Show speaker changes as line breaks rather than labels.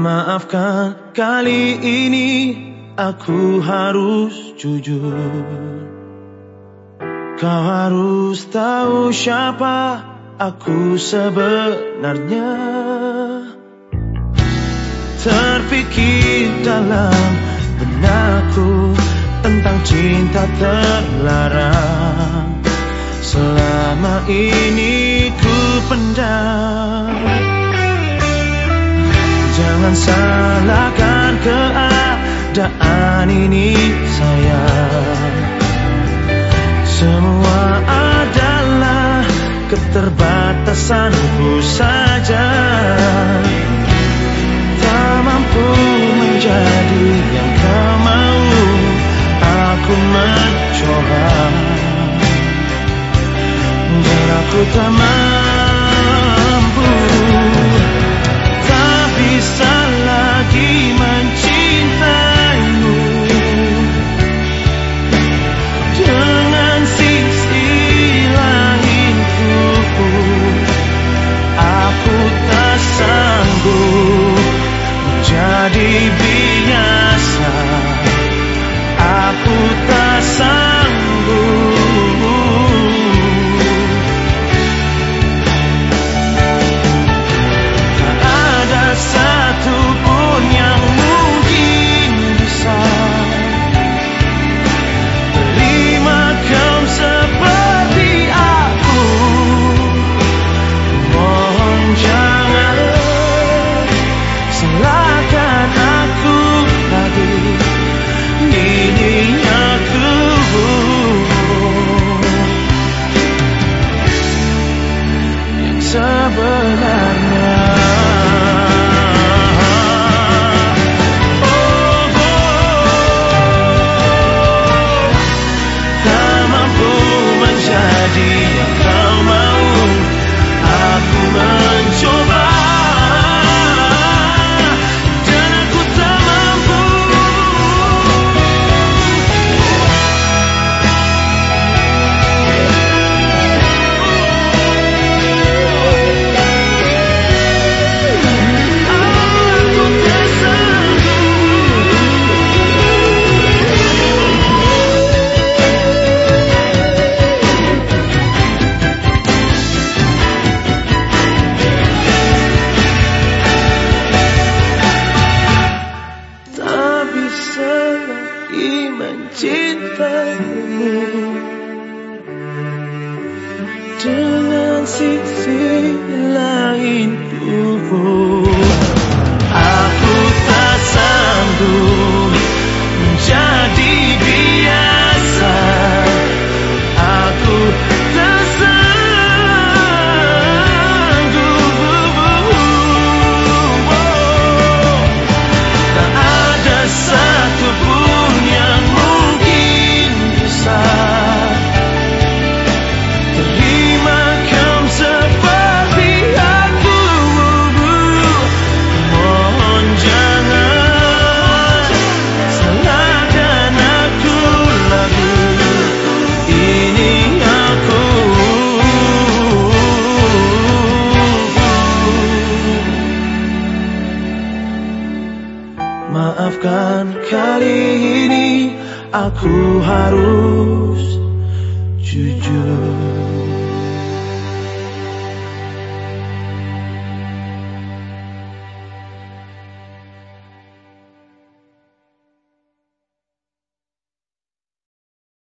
Maafkan kali ini aku harus jujur. Kau harus tahu siapa aku sebenarnya. Terpikir dalam benakku tentang cinta terlarang. Selama ini ku pendam Jangan salahkan keadaan ini sayang. Semua adalah keterbatasanku saja. Tak mampu menjadi yang kau mau Aku mencoba. Dan aku tak never mau mencintaimu dengan sisi aku harus jujur